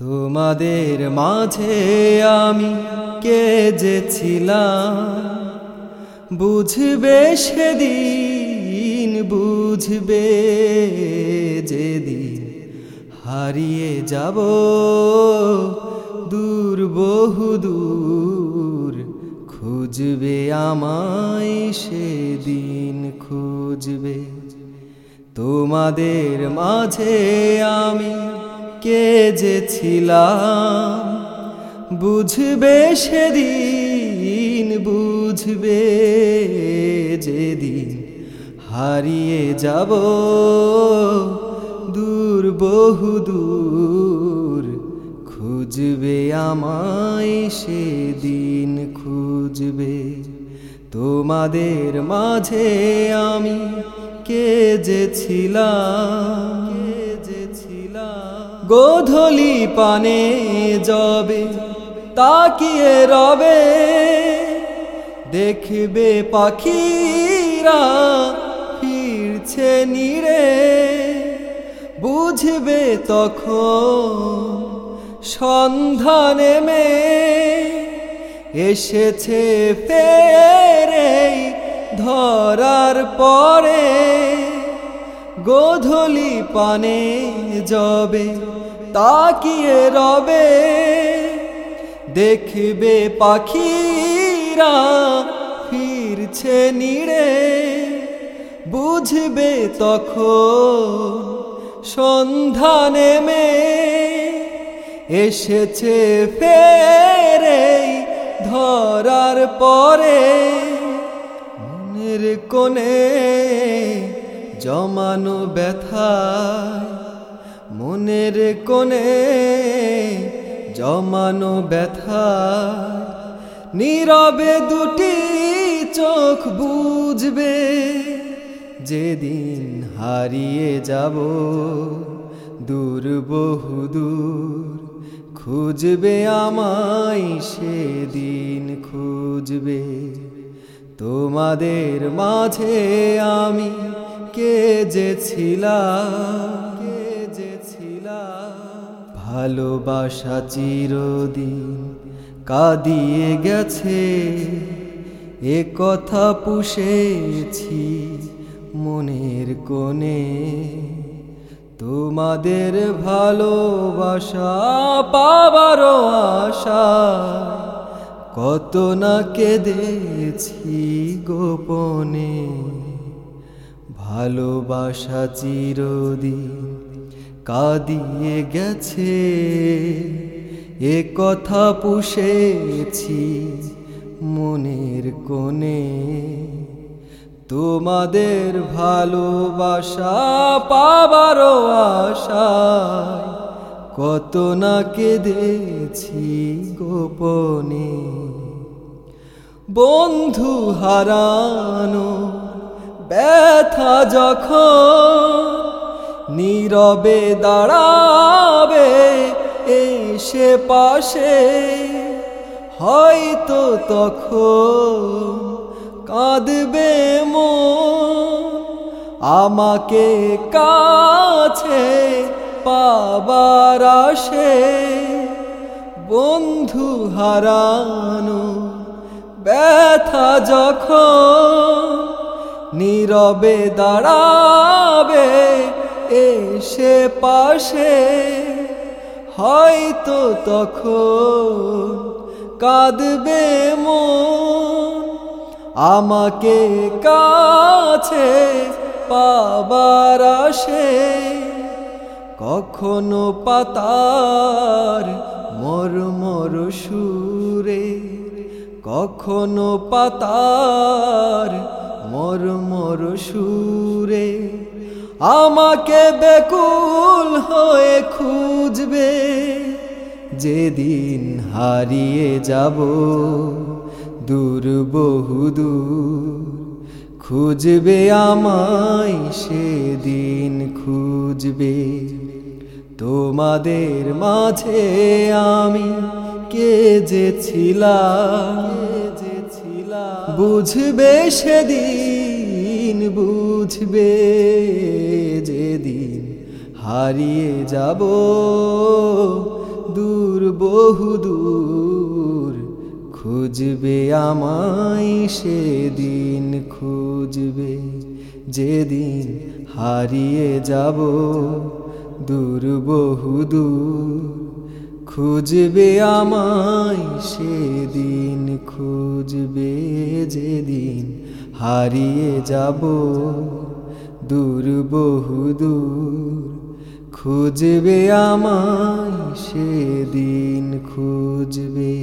তোমাদের মাঝে আমি কে যে বুঝবে সেদিন, বুঝবে যেদিন। হারিয়ে যাব দূর, বহু দূর। খুঁজবে আমায় সেদিন, খুঁজবে। তোমাদের মাঝে আমি কে যে ছিলাম বুঝবে সেদিন, বুঝবে যেদিন। হারিয়ে যাব দূর, বহু দূর। খুঁজবে আমায় সেদিন, খুঁজবে। তোমাদের মাঝে আমি কে যে ছিলাম গোধলি পানে যাবে, তাকিয়ে রবে। দেখবে পাখিরা ফিরছে নিরে। বুঝবে তখন সন্ধানে মে এসেছে ফেরে ধরার পরে। গোধলি পানে যাবে, তাকিয়ে রবে। দেখবে পাখিরা ফিরছে নিড়ে। বুঝবে তখন সন্ধানে মে এসেছে ফেরে ধরার পরে, মনের কোণে জমানো ব্যথা মনের কোণে জমানো ব্যথা নীরবে দুটি চোখ বুঝবে, যেদিন হারিয়ে যাব, দূর বহু দূর খুঁজবে আমায়, সেদিন খুঁজবে তোমাদের মাঝে আমি। কে যে ছিলাম কে যে ছিলাম ভালোবাসা চিরদিন কাঁদিয়ে গেছে, এ কথা পুষেছি মনের কোণে। তোমাদের ভালোবাসা পাবার আশা, কত না কেঁদেছি গোপনে। ভালোবাসা চিরদিন কাঁদিয়ে গেছে। এ কথা পুষেছি মনের কোণে। তোমাদের ভালোবাসা পাবারও আশা কত না কেঁদেছি গোপনে। বন্ধু হারানো ব্যথা যখন নীরবে দাঁড়াবে এসে পাশে, হয়তো তখন কাঁদবে মন। আমাকে কাছে পাবার আসে, বন্ধু হারানো ব্যথা যখন নীরবে দাঁড়াবে এসে পাশে। হয়তো তখন কাঁদবে মন। আমাকে কাছে পাবার আসে। কখনো পাতার মর মর সুরে, কখনো পাতার মর মর সুরে আমাকে বেকুল হয়ে খুঁজবে। যেদিন হারিয়ে যাব, দূর বহু খুঁজবে আমায়, সেদিন খুঁজবে। তোমাদের মাঝে আমি কে যে ছিলাম? বুঝবে সেদিন, বুঝবে যেদিন হারিয়ে যাব দূর, বহু দূর। খুঁজবে আমায় সেদিন, খুঁজবে যেদিন হারিয়ে যাব দূর, বহু দূর। খুঁজবে আমায় সেদিন খুঁজবে যেদিন হারিয়ে যাব দূর বহু দূর। খুঁজবে আমায় সেদিন খুঁজবে